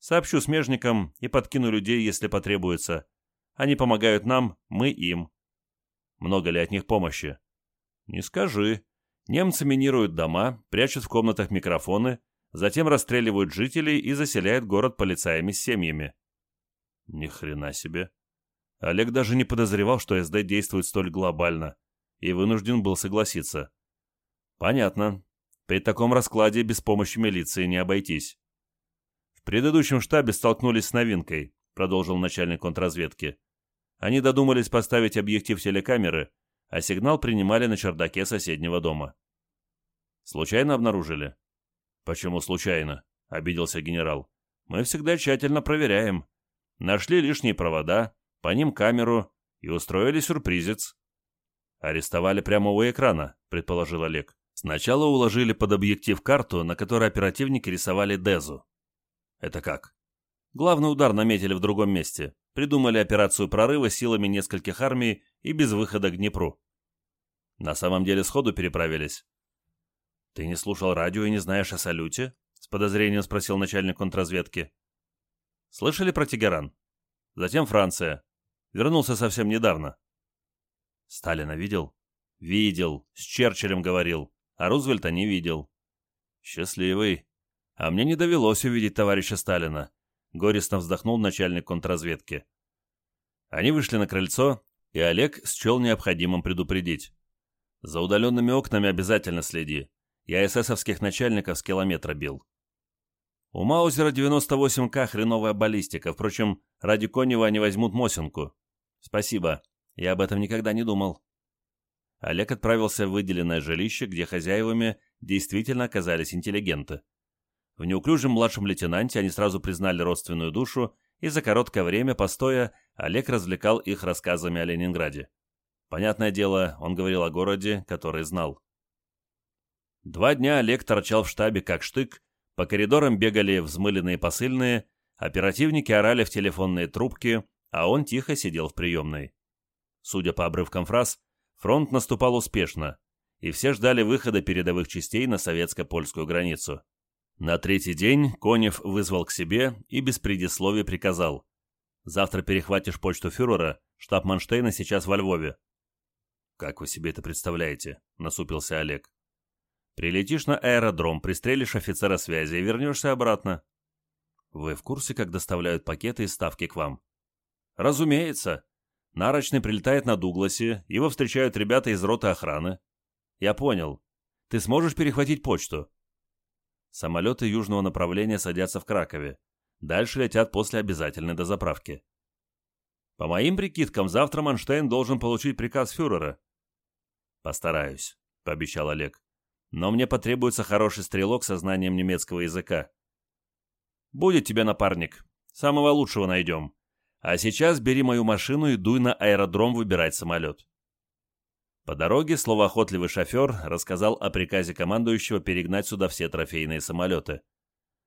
«Сообщу смежникам и подкину людей, если потребуется. Они помогают нам, мы им». «Много ли от них помощи?» «Не скажи. Немцы минируют дома, прячут в комнатах микрофоны, затем расстреливают жителей и заселяют город полицаями с семьями. Ни хрена себе. Олег даже не подозревал, что СД действует столь глобально, и вынужден был согласиться. Понятно. При таком раскладе без помощи милиции не обойтись. Предыдущем штабе столкнулись с новинкой, продолжил начальник контрразведки. Они додумались поставить объектив телекамеры, а сигнал принимали на чердаке соседнего дома. Случайно обнаружили? Почему случайно? Обиделся генерал. Мы всегда тщательно проверяем. Нашли лишние провода, по ним камеру и устроили сюрпризец. Арестовали прямо у экрана, предположил Олег. Сначала уложили под объектив карту, на которой оперативники рисовали Дезу. Это как? Главный удар наметили в другом месте. Придумали операцию прорыва силами нескольких армий и без выхода к Днепру. На самом деле сходу переправились. «Ты не слушал радио и не знаешь о салюте?» — с подозрением спросил начальник контрразведки. Слышали про Тегеран? Затем Франция. Вернулся совсем недавно. Сталина видел? Видел. С Черчиллем говорил. А Рузвельта не видел. Счастливый. А мне не довелось увидеть товарища Сталина. Горестно вздохнул начальник контрразведки. Они вышли на крыльцо, и Олег счел необходимым предупредить. За удаленными окнами обязательно следи. Я эсэсовских начальников с километра бил. У Маузера 98К хреновая баллистика. Впрочем, ради Конева они возьмут Мосинку. Спасибо. Я об этом никогда не думал. Олег отправился в выделенное жилище, где хозяевами действительно оказались интеллигенты. В неуклюжем младшем лейтенанте они сразу признали родственную душу, и за короткое время постоя Олег развлекал их рассказами о Ленинграде. Понятное дело, он говорил о городе, который знал. Два дня Олег торчал в штабе как штык, по коридорам бегали взмыленные посыльные, оперативники орали в телефонные трубки, а он тихо сидел в приемной. Судя по обрывкам фраз, фронт наступал успешно, и все ждали выхода передовых частей на советско-польскую границу. На третий день Конев вызвал к себе и без предисловия приказал. «Завтра перехватишь почту фюрера, штаб Манштейна сейчас во Львове». «Как вы себе это представляете?» — насупился Олег. «Прилетишь на аэродром, пристрелишь офицера связи и вернешься обратно». «Вы в курсе, как доставляют пакеты из ставки к вам?» «Разумеется. Нарочный прилетает на Дугласе, его встречают ребята из роты охраны. Я понял. Ты сможешь перехватить почту?» Самолеты южного направления садятся в Кракове. Дальше летят после обязательной дозаправки. По моим прикидкам, завтра Манштейн должен получить приказ фюрера. Постараюсь, пообещал Олег. Но мне потребуется хороший стрелок со знанием немецкого языка. Будет тебе напарник. Самого лучшего найдем. А сейчас бери мою машину и дуй на аэродром выбирать самолет. По дороге словоохотливый шофер рассказал о приказе командующего перегнать сюда все трофейные самолеты.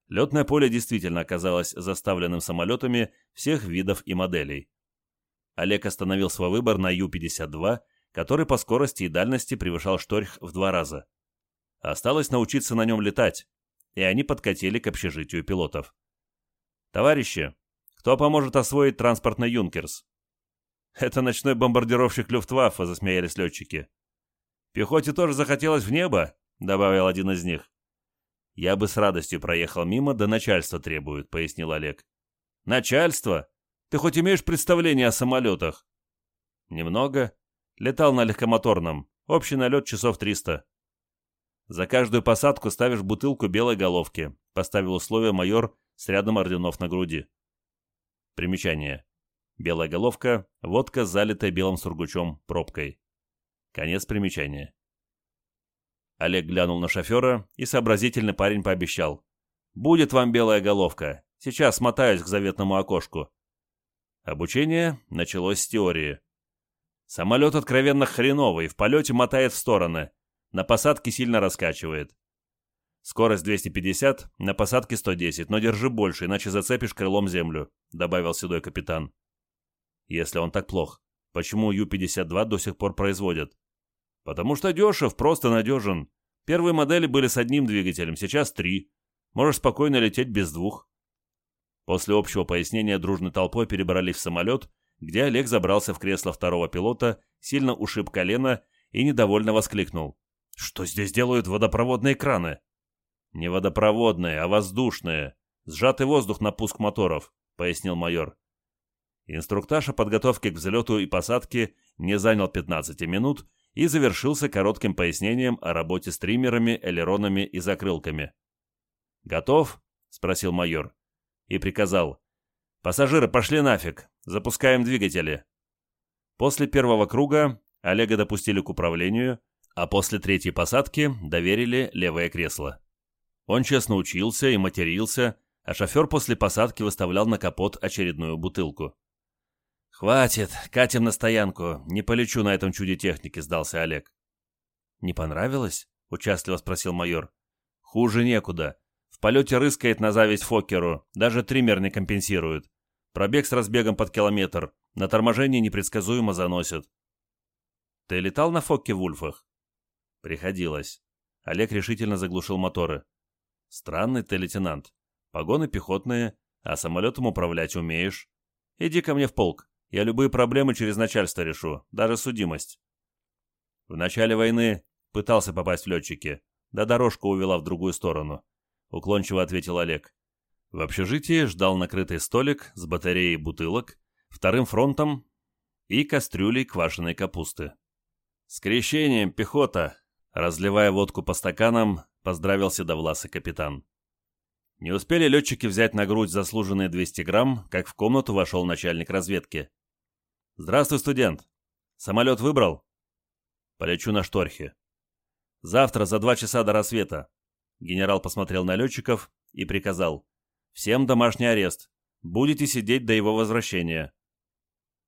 Летное поле действительно оказалось заставленным самолетами всех видов и моделей. Олег остановил свой выбор на Ю-52, который по скорости и дальности превышал Шторх в два раза. Осталось научиться на нем летать, и они подкатили к общежитию пилотов. «Товарищи, кто поможет освоить транспортный «Юнкерс»?» «Это ночной бомбардировщик Люфтваффе», — засмеялись летчики. «Пехоте тоже захотелось в небо», — добавил один из них. «Я бы с радостью проехал мимо, да начальство требует», — пояснил Олег. «Начальство? Ты хоть имеешь представление о самолетах?» «Немного. Летал на легкомоторном. Общий налет часов триста». «За каждую посадку ставишь бутылку белой головки», — поставил условие майор с рядом орденов на груди. Примечание. Белая головка, водка, залитая белым сургучом, пробкой. Конец примечания. Олег глянул на шофера, и сообразительный парень пообещал. «Будет вам белая головка. Сейчас смотаюсь к заветному окошку». Обучение началось с теории. Самолет откровенно хреновый, в полете мотает в стороны. На посадке сильно раскачивает. Скорость 250, на посадке 110, но держи больше, иначе зацепишь крылом землю», — добавил седой капитан. Если он так плох, почему Ю-52 до сих пор производят? Потому что дешев, просто надежен. Первые модели были с одним двигателем, сейчас три. Можешь спокойно лететь без двух. После общего пояснения дружной толпой перебрались в самолет, где Олег забрался в кресло второго пилота, сильно ушиб колено и недовольно воскликнул. «Что здесь делают водопроводные краны?» «Не водопроводные, а воздушные. Сжатый воздух на пуск моторов», — пояснил майор. Инструктаж о подготовке к взлету и посадке не занял 15 минут и завершился коротким пояснением о работе с триммерами, элеронами и закрылками. «Готов?» — спросил майор. И приказал. «Пассажиры, пошли нафиг! Запускаем двигатели!» После первого круга Олега допустили к управлению, а после третьей посадки доверили левое кресло. Он честно учился и матерился, а шофер после посадки выставлял на капот очередную бутылку. «Хватит, катим на стоянку, не полечу на этом чуде техники», — сдался Олег. «Не понравилось?» — участливо спросил майор. «Хуже некуда. В полете рыскает на зависть Фоккеру, даже триммер не компенсирует. Пробег с разбегом под километр, на торможении непредсказуемо заносит». «Ты летал на Фокке в Ульфах?» «Приходилось». Олег решительно заглушил моторы. «Странный ты, лейтенант. Погоны пехотные, а самолетом управлять умеешь. Иди ко мне в полк. Я любые проблемы через начальство решу, даже судимость. В начале войны пытался попасть в летчики, да дорожка увела в другую сторону. Уклончиво ответил Олег. В общежитии ждал накрытый столик с батареей бутылок, вторым фронтом и кастрюлей квашеной капусты. «С крещением, пехота!» Разливая водку по стаканам, поздравил седовласый капитан. Не успели летчики взять на грудь заслуженные 200 грамм, как в комнату вошел начальник разведки. «Здравствуй, студент. Самолет выбрал?» «Полечу на шторхе». «Завтра за два часа до рассвета». Генерал посмотрел на летчиков и приказал. «Всем домашний арест. Будете сидеть до его возвращения».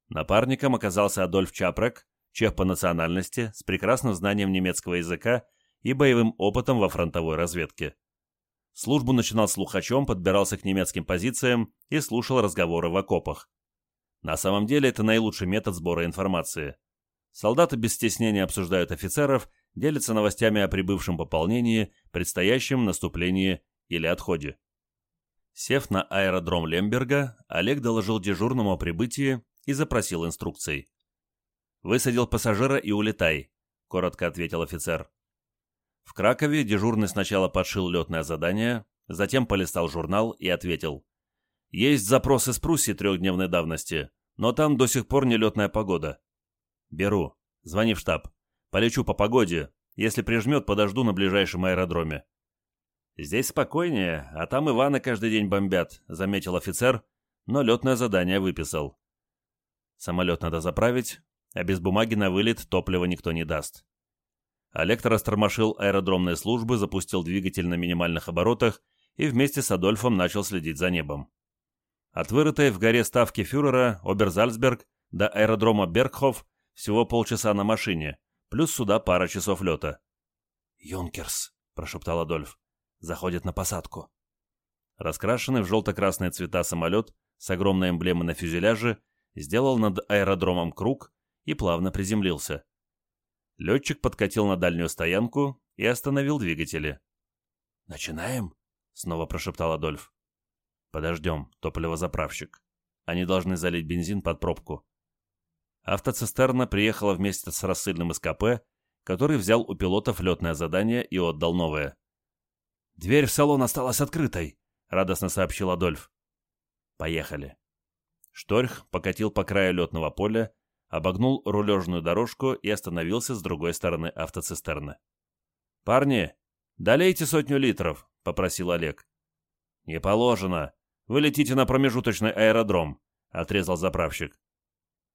Напарником оказался Адольф Чапрак, чех по национальности, с прекрасным знанием немецкого языка и боевым опытом во фронтовой разведке. Службу начинал слухачом, подбирался к немецким позициям и слушал разговоры в окопах. На самом деле это наилучший метод сбора информации. Солдаты без стеснения обсуждают офицеров, делятся новостями о прибывшем пополнении, предстоящем наступлении или отходе. Сев на аэродром Лемберга, Олег доложил дежурному о прибытии и запросил инструкций. «Высадил пассажира и улетай», — коротко ответил офицер. В Кракове дежурный сначала подшил летное задание, затем полистал журнал и ответил. «Есть запрос из Пруссии трехдневной давности, но там до сих пор нелетная погода». «Беру. Звони в штаб. Полечу по погоде. Если прижмет, подожду на ближайшем аэродроме». «Здесь спокойнее, а там Ивана каждый день бомбят», — заметил офицер, но летное задание выписал. Самолет надо заправить, а без бумаги на вылет топлива никто не даст. Олег растормошил аэродромные службы, запустил двигатель на минимальных оборотах и вместе с Адольфом начал следить за небом. От вырытой в горе ставки фюрера Оберзальцберг до аэродрома Бергхоф всего полчаса на машине, плюс сюда пара часов лета. «Юнкерс», — прошептал Адольф, — «заходит на посадку». Раскрашенный в желто-красные цвета самолет с огромной эмблемой на фюзеляже сделал над аэродромом круг и плавно приземлился. Летчик подкатил на дальнюю стоянку и остановил двигатели. «Начинаем?» — снова прошептал Адольф. «Подождем, топливозаправщик. Они должны залить бензин под пробку». Автоцистерна приехала вместе с рассыльным СКП, который взял у пилотов летное задание и отдал новое. «Дверь в салон осталась открытой», — радостно сообщил Адольф. «Поехали». Шторх покатил по краю летного поля, обогнул рулежную дорожку и остановился с другой стороны автоцистерны. «Парни, долейте сотню литров», — попросил Олег. «Не положено. Вы летите на промежуточный аэродром», — отрезал заправщик.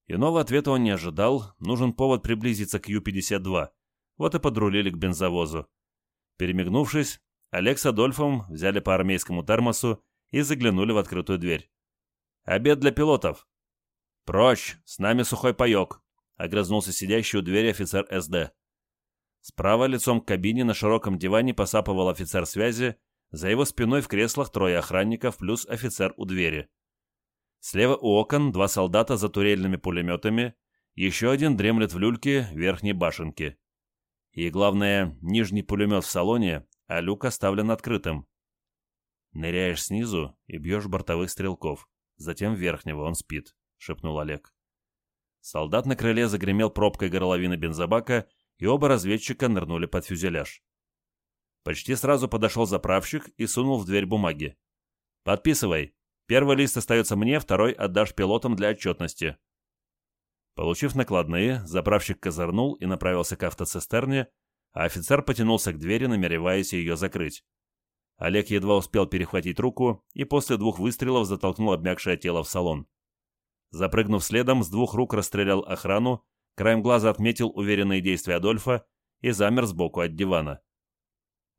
Иного ответа он не ожидал, нужен повод приблизиться к Ю-52. Вот и подрулили к бензовозу. Перемигнувшись, Олег с Адольфом взяли по армейскому термосу и заглянули в открытую дверь. «Обед для пилотов», «Прочь! С нами сухой паек!» — огрызнулся сидящий у двери офицер СД. Справа лицом к кабине на широком диване посапывал офицер связи, за его спиной в креслах трое охранников плюс офицер у двери. Слева у окон два солдата за турельными пулеметами, еще один дремлет в люльке верхней башенки. И, главное, нижний пулемет в салоне, а люк оставлен открытым. Ныряешь снизу и бьешь бортовых стрелков, затем верхнего, он спит. — шепнул Олег. Солдат на крыле загремел пробкой горловины бензобака, и оба разведчика нырнули под фюзеляж. Почти сразу подошел заправщик и сунул в дверь бумаги. «Подписывай. Первый лист остается мне, второй отдашь пилотам для отчетности». Получив накладные, заправщик козырнул и направился к автоцистерне, а офицер потянулся к двери, намереваясь ее закрыть. Олег едва успел перехватить руку и после двух выстрелов затолкнул обмякшее тело в салон. Запрыгнув следом, с двух рук расстрелял охрану, краем глаза отметил уверенные действия Адольфа и замер сбоку от дивана.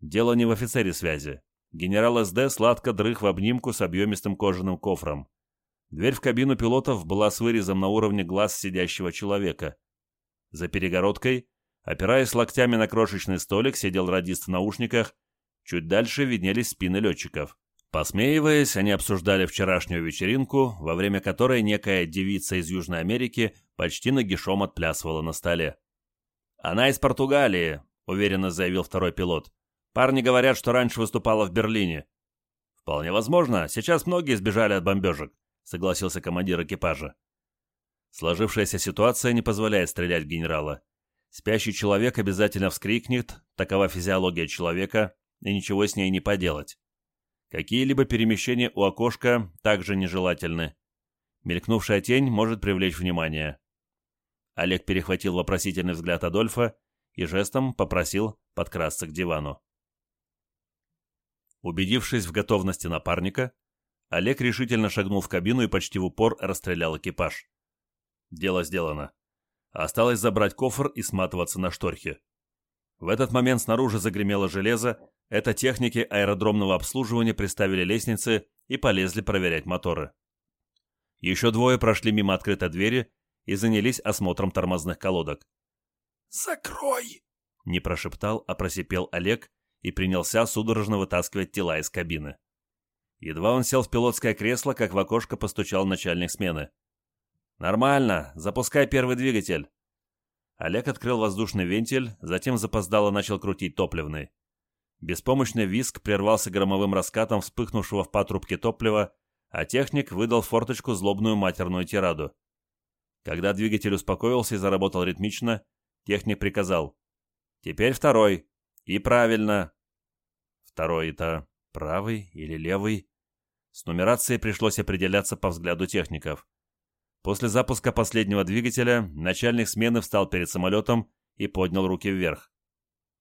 Дело не в офицере связи. Генерал СД сладко дрых в обнимку с объемистым кожаным кофром. Дверь в кабину пилотов была с вырезом на уровне глаз сидящего человека. За перегородкой, опираясь локтями на крошечный столик, сидел радист в наушниках, чуть дальше виднелись спины летчиков. Посмеиваясь, они обсуждали вчерашнюю вечеринку, во время которой некая девица из Южной Америки почти нагишом отплясывала на столе. «Она из Португалии», — уверенно заявил второй пилот. «Парни говорят, что раньше выступала в Берлине». «Вполне возможно. Сейчас многие сбежали от бомбежек», — согласился командир экипажа. Сложившаяся ситуация не позволяет стрелять в генерала. Спящий человек обязательно вскрикнет, такова физиология человека, и ничего с ней не поделать. Какие-либо перемещения у окошка также нежелательны. Мелькнувшая тень может привлечь внимание. Олег перехватил вопросительный взгляд Адольфа и жестом попросил подкрасться к дивану. Убедившись в готовности напарника, Олег решительно шагнул в кабину и почти в упор расстрелял экипаж. Дело сделано. Осталось забрать кофр и сматываться на шторхе. В этот момент снаружи загремело железо, это техники аэродромного обслуживания приставили лестницы и полезли проверять моторы. Еще двое прошли мимо открытой двери и занялись осмотром тормозных колодок. «Закрой!» Не прошептал, а просипел Олег и принялся судорожно вытаскивать тела из кабины. Едва он сел в пилотское кресло, как в окошко постучал начальник смены. «Нормально, запускай первый двигатель». Олег открыл воздушный вентиль, затем запоздало начал крутить топливный. Беспомощный виск прервался громовым раскатом вспыхнувшего в патрубке топлива, а техник выдал форточку злобную матерную тираду. Когда двигатель успокоился и заработал ритмично, техник приказал. «Теперь второй. И правильно». Второй-то правый или левый? С нумерацией пришлось определяться по взгляду техников. После запуска последнего двигателя начальник смены встал перед самолетом и поднял руки вверх.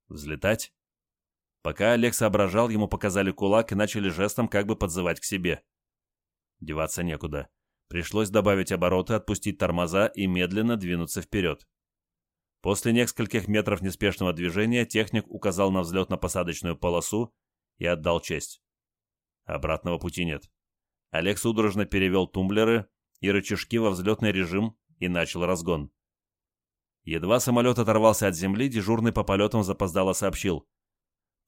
Взлетать? Пока Олег соображал, ему показали кулак и начали жестом как бы подзывать к себе. Деваться некуда. Пришлось добавить обороты, отпустить тормоза и медленно двинуться вперед. После нескольких метров неспешного движения техник указал на взлетно-посадочную полосу и отдал честь. Обратного пути нет. Олег судорожно перевел тумблеры и рычажки во взлетный режим и начал разгон. Едва самолет оторвался от земли, дежурный по полетам запоздало сообщил.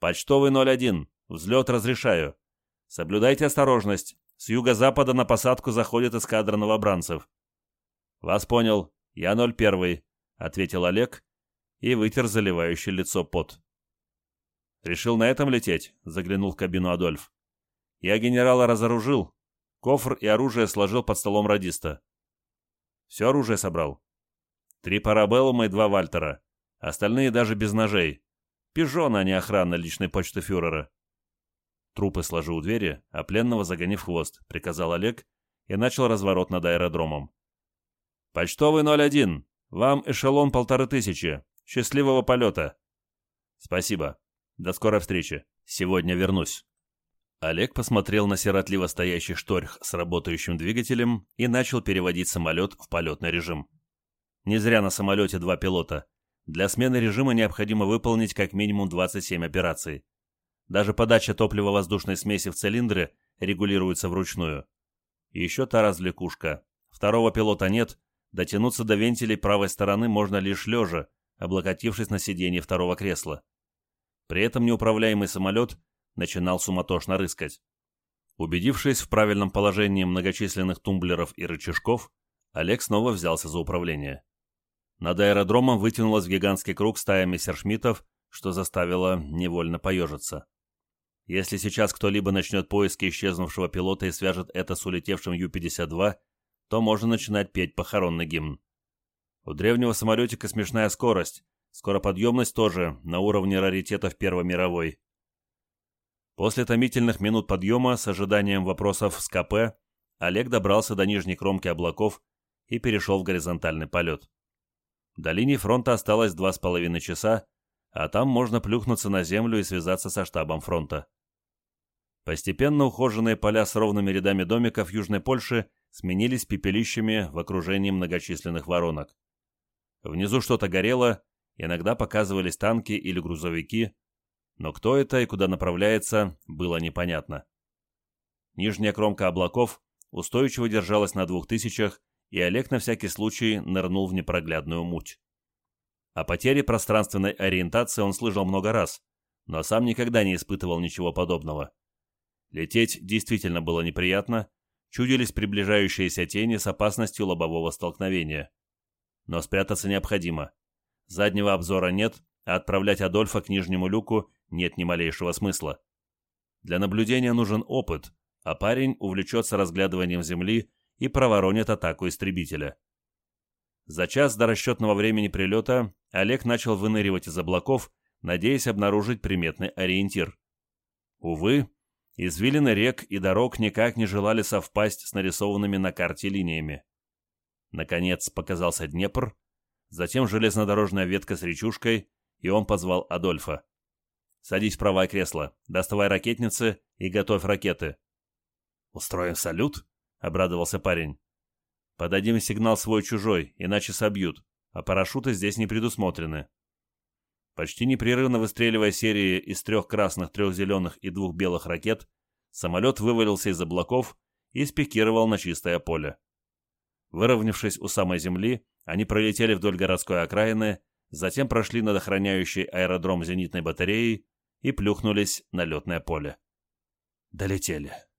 «Почтовый 01. Взлет разрешаю. Соблюдайте осторожность. С юго-запада на посадку заходит эскадра новобранцев». «Вас понял. Я 01», — ответил Олег и вытер заливающее лицо пот. «Решил на этом лететь?» — заглянул в кабину Адольф. «Я генерала разоружил. Кофр и оружие сложил под столом радиста. Все оружие собрал. Три парабеллума и два Вальтера. Остальные даже без ножей. Пижон, а не охрана личной почты фюрера. Трупы сложу у двери, а пленного загони в хвост, приказал Олег и начал разворот над аэродромом. «Почтовый 01. Вам эшелон полторы тысячи. Счастливого полета!» «Спасибо. До скорой встречи. Сегодня вернусь». Олег посмотрел на сиротливо стоящий шторх с работающим двигателем и начал переводить самолет в полетный режим. Не зря на самолете два пилота. Для смены режима необходимо выполнить как минимум 27 операций. Даже подача топлива-воздушной смеси в цилиндры регулируется вручную. Еще та развлекушка. Второго пилота нет, дотянуться до вентилей правой стороны можно лишь лежа, облокотившись на сиденье второго кресла. При этом неуправляемый самолет начинал суматошно рыскать. Убедившись в правильном положении многочисленных тумблеров и рычажков, Олег снова взялся за управление. Над аэродромом вытянулась в гигантский круг стая мессершмиттов, что заставило невольно поежиться. Если сейчас кто-либо начнет поиски исчезнувшего пилота и свяжет это с улетевшим Ю-52, то можно начинать петь похоронный гимн. У древнего самолетика смешная скорость, скороподъемность тоже на уровне раритетов Первой мировой. После томительных минут подъема с ожиданием вопросов с КП Олег добрался до нижней кромки облаков и перешел в горизонтальный полет. До линии фронта осталось два с половиной часа, а там можно плюхнуться на землю и связаться со штабом фронта. Постепенно ухоженные поля с ровными рядами домиков Южной Польши сменились пепелищами в окружении многочисленных воронок. Внизу что-то горело, иногда показывались танки или грузовики, но кто это и куда направляется, было непонятно. Нижняя кромка облаков устойчиво держалась на двух тысячах, и Олег на всякий случай нырнул в непроглядную муть. О потере пространственной ориентации он слышал много раз, но сам никогда не испытывал ничего подобного. Лететь действительно было неприятно, чудились приближающиеся тени с опасностью лобового столкновения. Но спрятаться необходимо. Заднего обзора нет, а отправлять Адольфа к нижнему люку нет ни малейшего смысла. Для наблюдения нужен опыт, а парень увлечется разглядыванием земли и проворонит атаку истребителя. За час до расчетного времени прилета Олег начал выныривать из облаков, надеясь обнаружить приметный ориентир. Увы, извилины рек и дорог никак не желали совпасть с нарисованными на карте линиями. Наконец показался Днепр, затем железнодорожная ветка с речушкой, и он позвал Адольфа. «Садись в правое кресло, доставай ракетницы и готовь ракеты». «Устроим салют?» — обрадовался парень. «Подадим сигнал свой-чужой, иначе собьют, а парашюты здесь не предусмотрены». Почти непрерывно выстреливая серии из трех красных, трех зеленых и двух белых ракет, самолет вывалился из облаков и спикировал на чистое поле. Выровнявшись у самой земли, они пролетели вдоль городской окраины, затем прошли над охраняющей аэродром зенитной батареей и плюхнулись на летное поле. Долетели.